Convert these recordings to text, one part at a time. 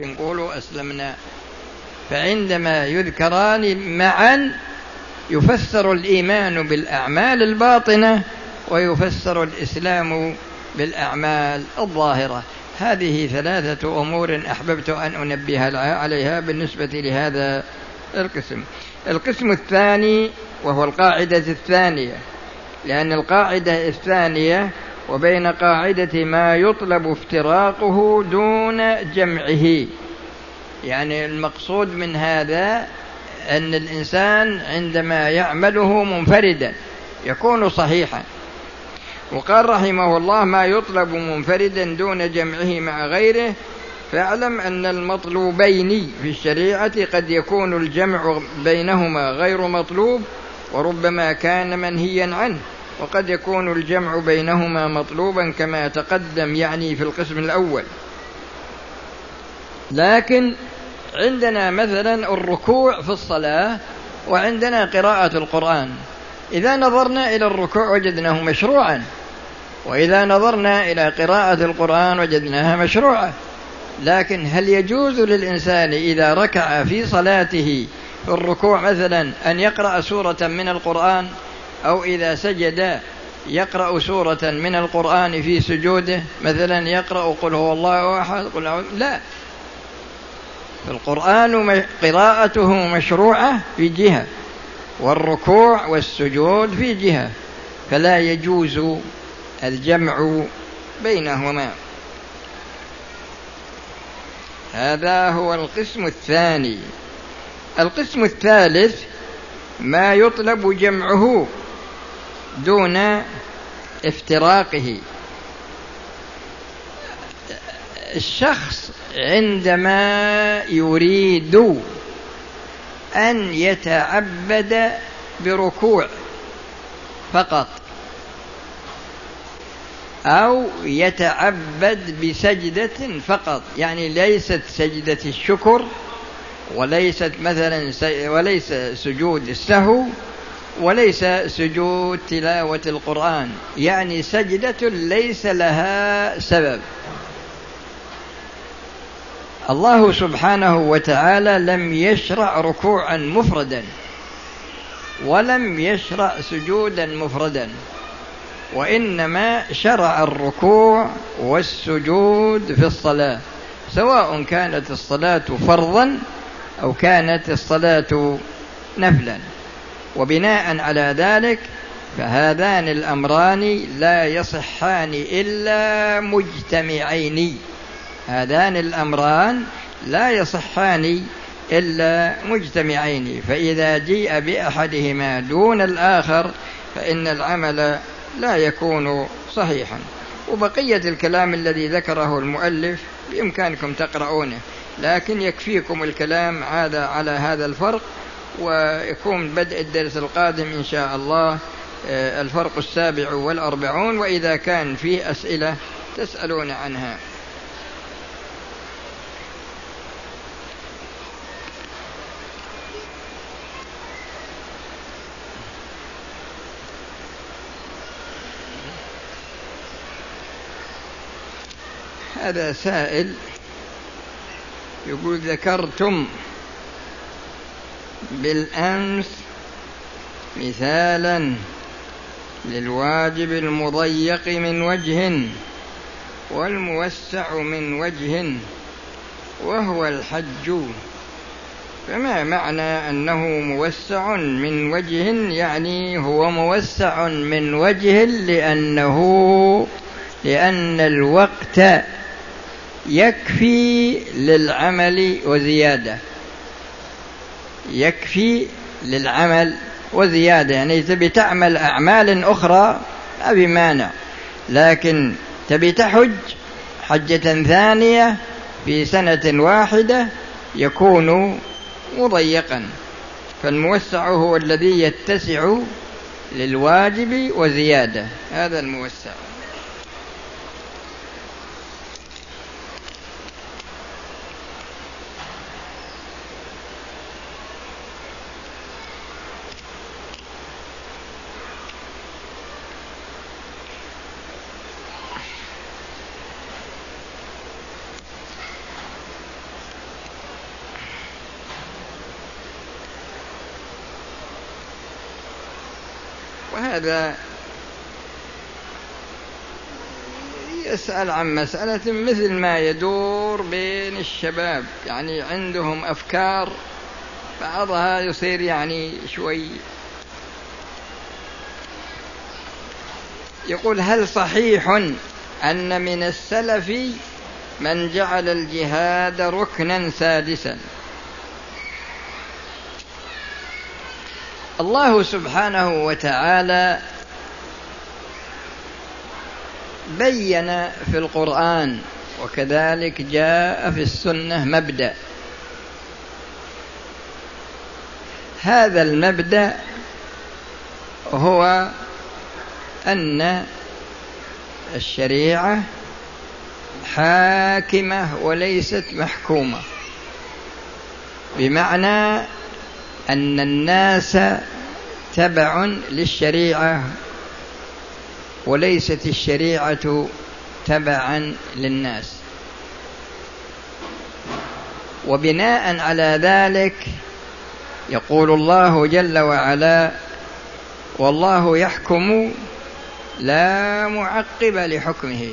نقول أسلمنا. فعندما يذكران معا يفسر الإيمان بالأعمال الباطنة ويفسر الإسلام بالأعمال الظاهرة. هذه ثلاثة أمور أحببت أن أنبه عليها بالنسبة لهذا القسم. القسم الثاني وهو القاعدة الثانية. لأن القاعدة الثانية وبين قاعدة ما يطلب افتراقه دون جمعه. يعني المقصود من هذا أن الإنسان عندما يعمله منفردا يكون صحيحا. وقال رحمه الله ما يطلب منفردا دون جمعه مع غيره فاعلم أن المطلوبين في الشريعة قد يكون الجمع بينهما غير مطلوب وربما كان منهيا عنه. وقد يكون الجمع بينهما مطلوبا كما تقدم يعني في القسم الأول. لكن عندنا مثلا الركوع في الصلاة وعندنا قراءة القرآن. إذا نظرنا إلى الركوع وجدناه مشروعا. وإذا نظرنا إلى قراءة القرآن وجدناها مشروعة. لكن هل يجوز للإنسان إذا ركع في صلاته في الركوع مثلا أن يقرأ سورة من القرآن؟ أو إذا سجد يقرأ سورة من القرآن في سجوده مثلا يقرأ قل هو الله أحد قل لا. القرآن قراءته مشروعة في جهة والركوع والسجود في جهة فلا يجوز الجمع بينهما. هذا هو القسم الثاني. القسم الثالث ما يطلب جمعه. دون افتراقه. الشخص عندما يريد أن يتعبد بركوع فقط أو يتعبد بسجدة فقط يعني ليست سجدة الشكر وليست مثلا وليس سجود السهو وليس سجود تلاوة القرآن. يعني سجدة ليس لها سبب. الله سبحانه وتعالى لم يشرع ركوعا مفردا ولم يشرع سجودا مفردا وإنما شرع الركوع والسجود في الصلاة سواء كانت الصلاة فرضا أو كانت الصلاة نفلا. وبناء على ذلك فهذان الأمران لا يصحان إلا مجتمعين. هذان الأمران لا يصحان إلا مجتمعين. فإذا جيء بأحدهما دون الآخر فإن العمل لا يكون صحيحا. وبقية الكلام الذي ذكره المؤلف بإمكانكم تقرؤونه لكن يكفيكم الكلام هذا على هذا الفرق. ويكون بدء الدرس القادم إن شاء الله آه، الفرق السابع والأربعون وإذا كان فيه أسئلة تسألون عنها. هذا سائل يقول ذكرتم بالأمس مثالا للواجب المضيق من وجه والموسع من وجه وهو الحج. فما معنى أنه موسع من وجه؟ يعني هو موسع من وجه لأنه لأن الوقت يكفي للعمل وزيادة. يكفي للعمل وزيادة يعني تبي تعمل أعمال أخرى ما بمانع لكن تبي تحج حجة ثانية في سنة واحدة يكون مضيقا. فالموسع هو الذي يتسع للواجب وزيادة هذا الموسع. وهذا يسأل عن مسألة مثل ما يدور بين الشباب. يعني عندهم أفكار بعضها يصير يعني شوي. يقول هل صحيح أن من السلف من جعل الجهاد ركنا سادسا؟ الله سبحانه وتعالى بين في القرآن وكذلك جاء في السنة مبدأ. هذا المبدأ هو أن الشريعة حاكمة وليست محكومة. بمعنى أن الناس تبع للشريعة وليست الشريعة تبعا للناس. وبناء على ذلك يقول الله جل وعلا والله يحكم لا معقب لحكمه.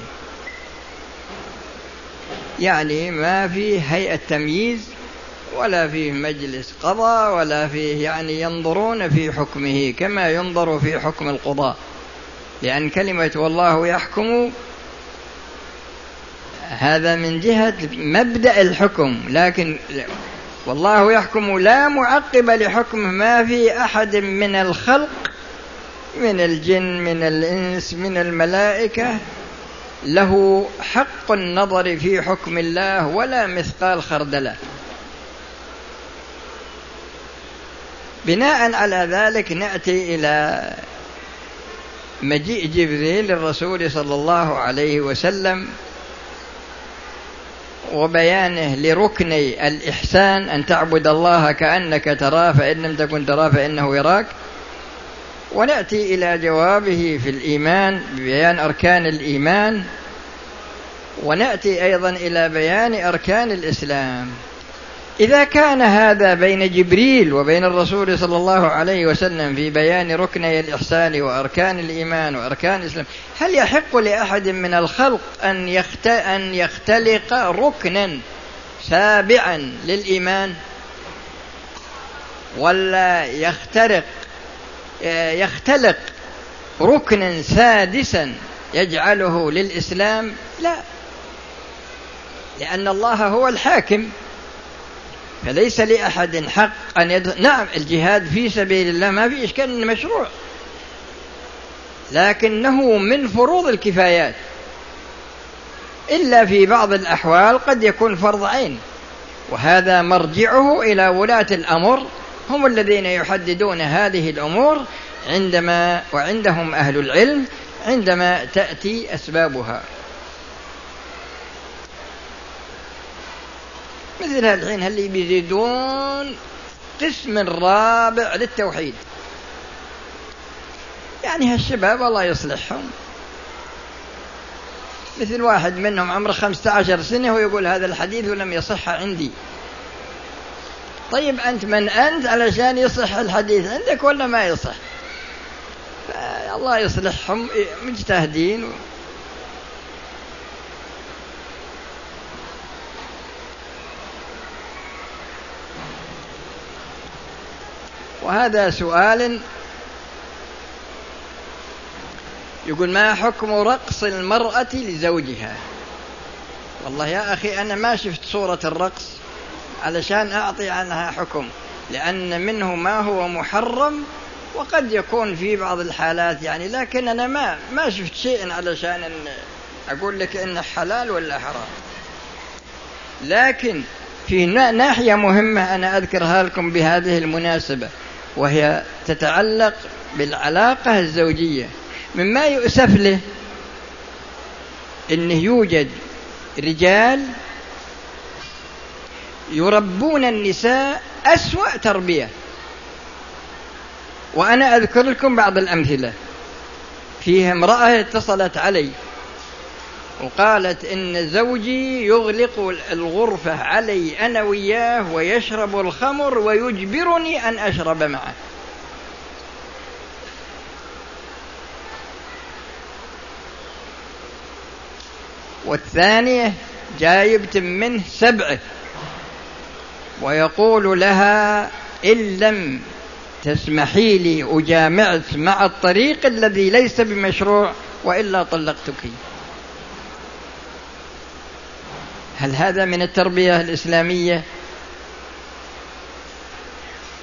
يعني ما فيه هيئة تمييز ولا فيه مجلس قضاء ولا فيه يعني ينظرون في حكمه كما ينظر في حكم القضاء. لأن كلمة والله يحكم هذا من جهة مبدأ الحكم لكن والله يحكم لا معقب لحكمه ما في أحد من الخلق من الجن من الإنس من الملائكة. له حق النظر في حكم الله ولا مثقال خردلة. بناء على ذلك نأتي إلى مجيء جبريل للرسول صلى الله عليه وسلم وبيانه لركني الإحسان أن تعبد الله كأنك تراه فإن لم تكن تراه فإنه يراك. ونأتي إلى جوابه في الإيمان ببيان أركان الإيمان. ونأتي أيضا إلى بيان أركان الإسلام. إذا كان هذا بين جبريل وبين الرسول صلى الله عليه وسلم في بيان ركني الإحسان وأركان الإيمان وأركان الإسلام هل يحق لأحد من الخلق أن يخت... أن يختلق ركنا سابعا للإيمان؟ ولا يخترق يختلق ركنا سادسا يجعله للإسلام؟ لا لأن الله هو الحاكم. فليس لأحد حق أن يد... نعم الجهاد في سبيل الله ما في إشكال مشروع. لكنه من فروض الكفايات. إلا في بعض الأحوال قد يكون فرض عين. وهذا مرجعه إلى ولاة الأمر. هم الذين يحددون هذه الأمور عندما وعندهم أهل العلم عندما تأتي أسبابها. مثل الحين هل بيزيدون قسم رابع للتوحيد. يعني هالشباب الله يصلحهم. مثل واحد منهم عمره خمسة عشر سنة ويقول هذا الحديث ولم يصح عندي. طيب أنت من أنت علشان يصح الحديث عندك ولا ما يصح؟ الله يصلحهم مجتهدين. وهذا سؤال يقول ما حكم رقص المرأة لزوجها؟ والله يا أخي أنا ما شفت صورة الرقص علشان أعطي عنها حكم لأن منه ما هو محرم وقد يكون في بعض الحالات يعني لكن أنا ما ما شفت شيء علشان أن أقول لك إنه حلال ولا حرام. لكن في ناحية مهمة أنا أذكرها لكم بهذه المناسبة. وهي تتعلق بالعلاقة الزوجية. مما يؤسف له أنه يوجد رجال يربون النساء أسوأ تربية. وأنا أذكر لكم بعض الأمثلة. فيها امرأة اتصلت علي. وقالت إن زوجي يغلق الغرفة علي أنا وياه ويشرب الخمر ويجبرني أن أشرب معه. والثانية جايبة منه سبعة ويقول لها إن لم تسمحي لي أجامعت مع الطريق الذي ليس بمشروع وإلا طلقتك. هل هذا من التربية الإسلامية؟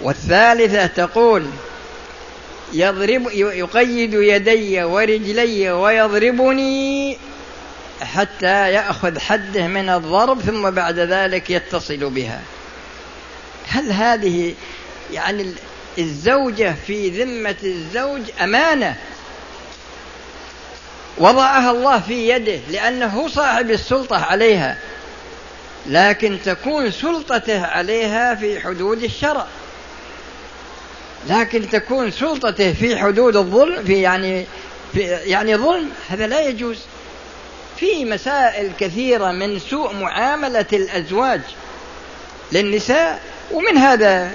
والثالثة تقول يضرب يقيد يدي ورجلي ويضربني حتى يأخذ حده من الضرب ثم بعد ذلك يتصل بها. هل هذه يعني الزوجة في ذمة الزوج أمانة؟ وضعها الله في يده لأنه صاحب السلطة عليها. لكن تكون سلطته عليها في حدود الشرع. لكن تكون سلطته في حدود الظلم في يعني في يعني ظلم هذا لا يجوز. في مسائل كثيرة من سوء معاملة الأزواج للنساء ومن هذا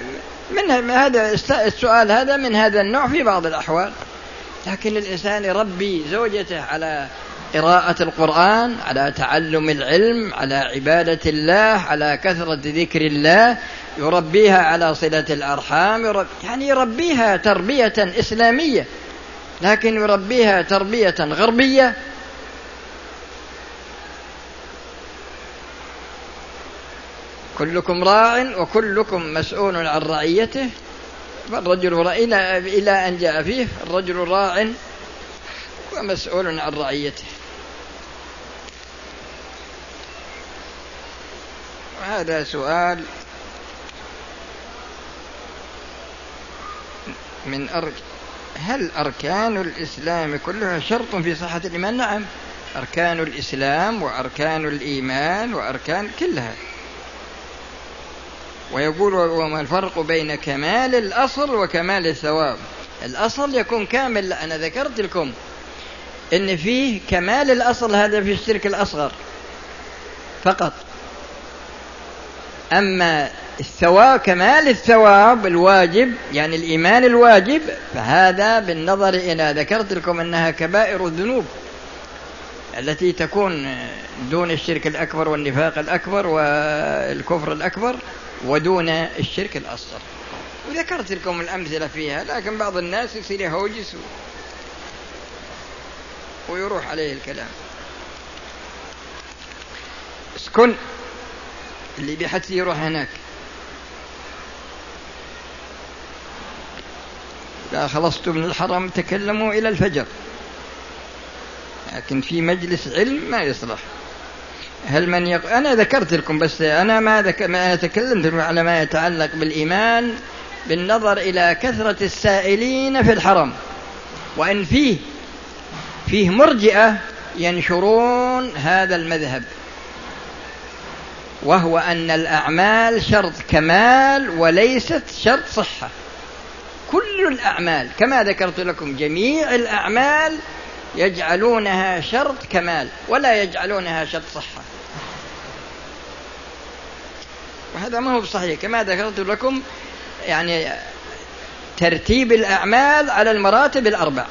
من هذا السؤال هذا من هذا النوع في بعض الأحوال. لكن الإنسان يربي زوجته على قراءة القرآن على تعلم العلم على عبادة الله على كثرة ذكر الله يربيها على صلة الأرحام يعني يربيها تربية إسلامية لكن يربيها تربية غربية. كلكم راع وكلكم مسؤول عن رعيته. فالرجل إلى أن جاء فيه الرجل راع ومسؤول عن رعيته. وهذا سؤال من أرج هل أركان الإسلام كلها شرط في صحة الإيمان؟ نعم. أركان الإسلام وأركان الإيمان وأركان كلها. ويقول وما الفرق بين كمال الأصل وكمال الثواب؟ الأصل يكون كامل أنا ذكرت لكم إن فيه كمال الأصل هذا في الشرك الأصغر فقط. أما الثواب كمال الثواب الواجب يعني الإيمان الواجب فهذا بالنظر إلى ذكرت لكم أنها كبائر الذنوب التي تكون دون الشرك الأكبر والنفاق الأكبر والكفر الأكبر ودون الشرك الأصغر. وذكرت لكم الأمثلة فيها لكن بعض الناس يصير يهوجس ويروح عليه الكلام. اسكن. اللي بحث يروح هناك. إذا خلصت من الحرم تكلموا إلى الفجر. لكن في مجلس علم ما يصلح. هل من يق... أنا ذكرت لكم بس أنا ما, ذك... ما تكلمت على ما يتعلق بالإيمان بالنظر إلى كثرة السائلين في الحرم. وإن فيه فيه مرجئة ينشرون هذا المذهب. وهو أن الأعمال شرط كمال وليست شرط صحة. كل الأعمال كما ذكرت لكم جميع الأعمال يجعلونها شرط كمال ولا يجعلونها شرط صحة. وهذا ما هو بصحيح. كما ذكرت لكم يعني ترتيب الأعمال على المراتب الأربع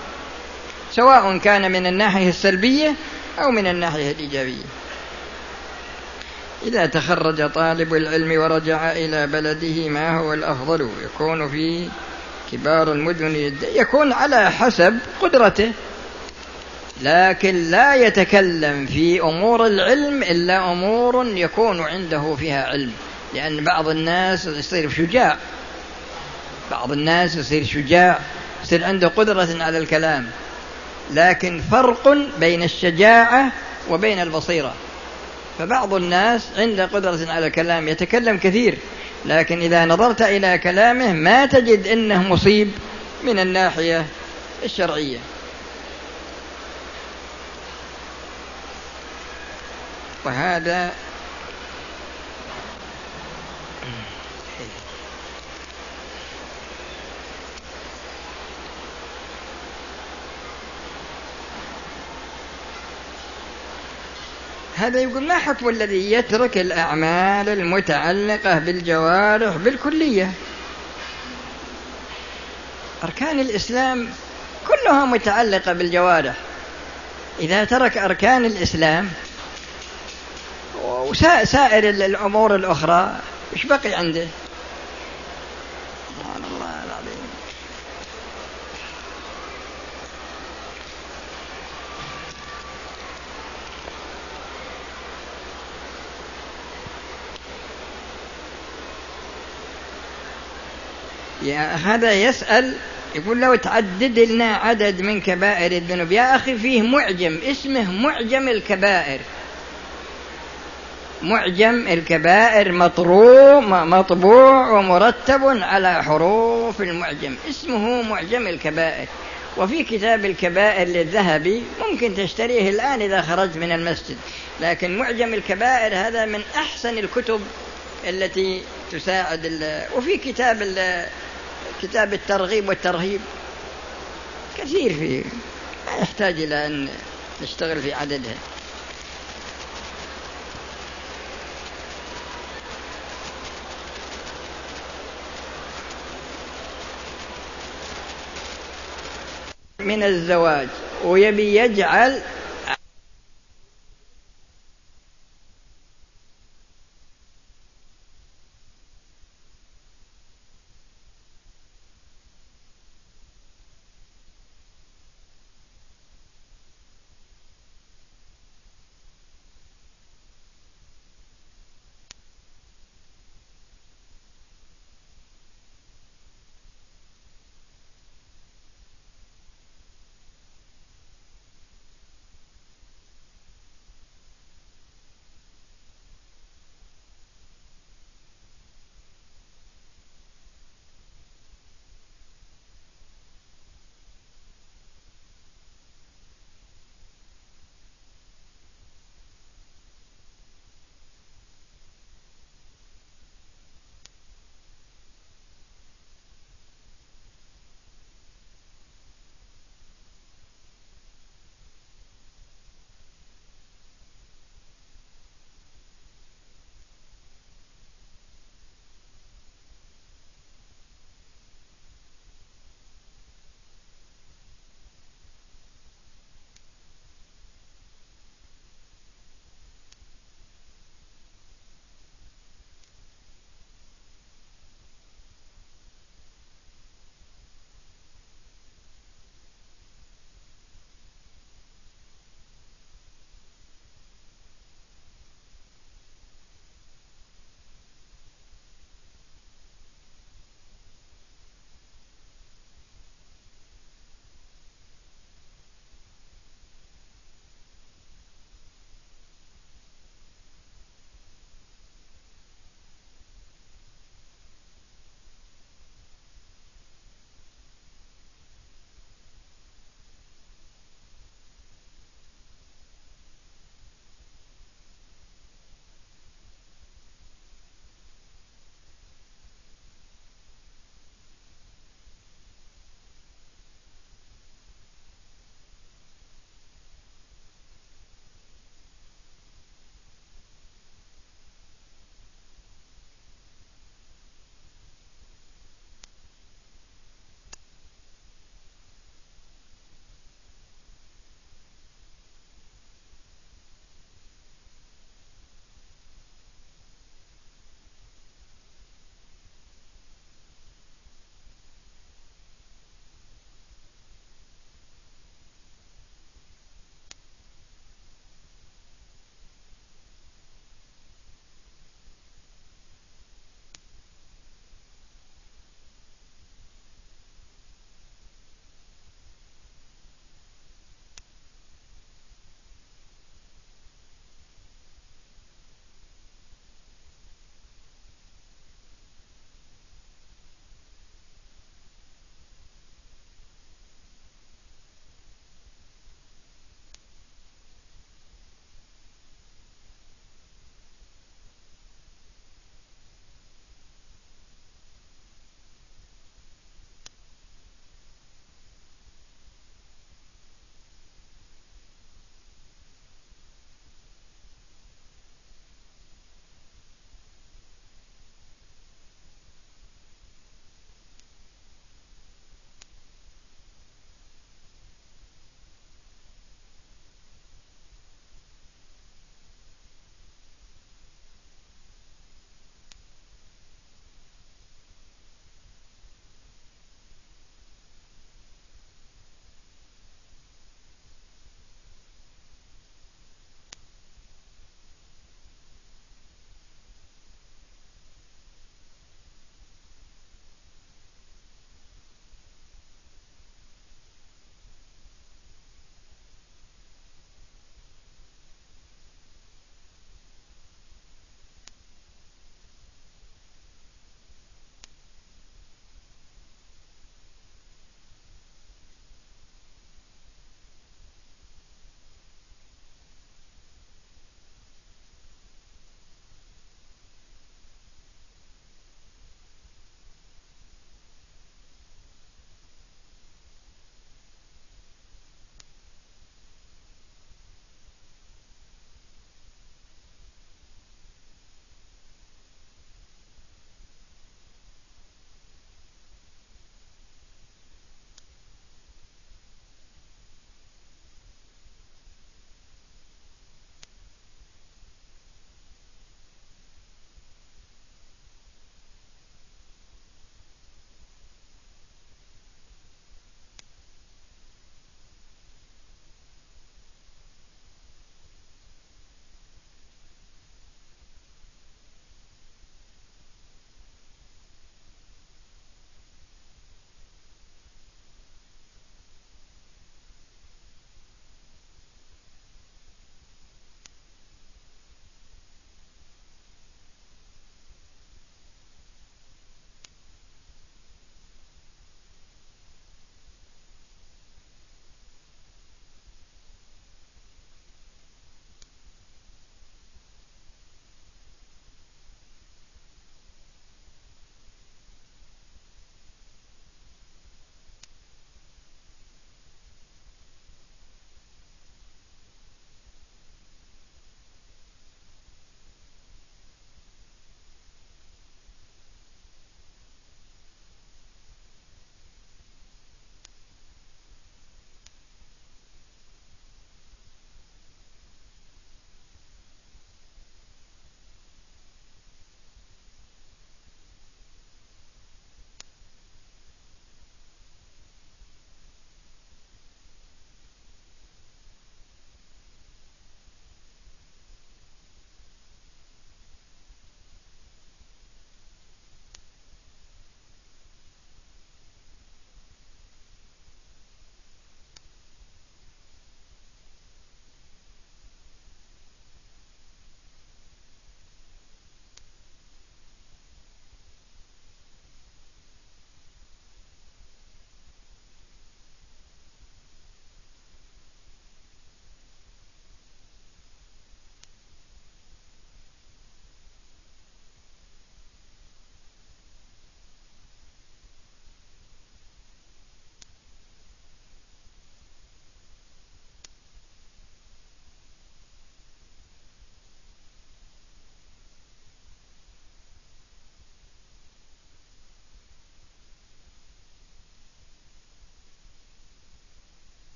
سواء كان من الناحية السلبية أو من الناحية الإيجابية. إذا تخرج طالب العلم ورجع إلى بلده ما هو الأفضل؟ يكون في كبار المدن يكون على حسب قدرته. لكن لا يتكلم في أمور العلم إلا أمور يكون عنده فيها علم. لأن بعض الناس يصير شجاع. بعض الناس يصير شجاع يصير عنده قدرة على الكلام. لكن فرق بين الشجاعة وبين البصيرة. فبعض الناس عنده قدرة على الكلام يتكلم كثير لكن إذا نظرت إلى كلامه ما تجد أنه مصيب من الناحية الشرعية. وهذا هذا يقول ما حكم الذي يترك الأعمال المتعلقة بالجوارح بالكلية. أركان الإسلام كلها متعلقة بالجوارح. إذا ترك أركان الإسلام وسائر الأمور الأخرى إيش بقي عنده سبحان الله العظيم يا هذا يسأل يقول لو تعدد لنا عدد من كبائر الذنوب. يا أخي فيه معجم اسمه معجم الكبائر. معجم الكبائر مطروع مطبوع ومرتب على حروف المعجم. اسمه معجم الكبائر. وفي كتاب الكبائر للذهبي ممكن تشتريه الآن إذا خرجت من المسجد. لكن معجم الكبائر هذا من أحسن الكتب التي تساعد وفي كتاب كتاب الترغيب والترهيب كثير فيه ما يحتاج إلى أن نشتغل في عددها من الزواج ويبي يجعل